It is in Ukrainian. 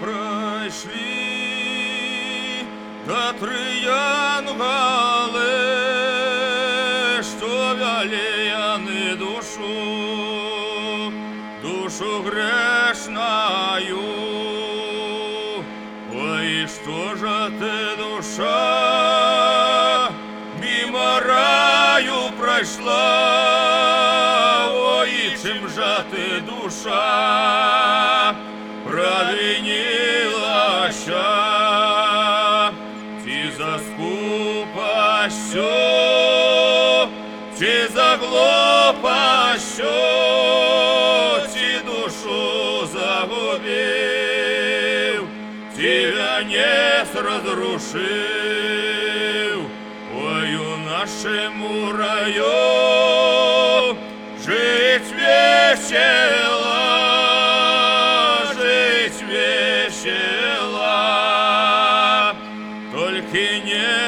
прийшли, та три янгали, що вяліяни душу, душу грешною. Ой, что же ты, душа, мимо раю пройшла, ой, чим же ти, душа, пащоці душу загубив, Тебя разрушив, Ою нашему раю жить весело, жить весело, только не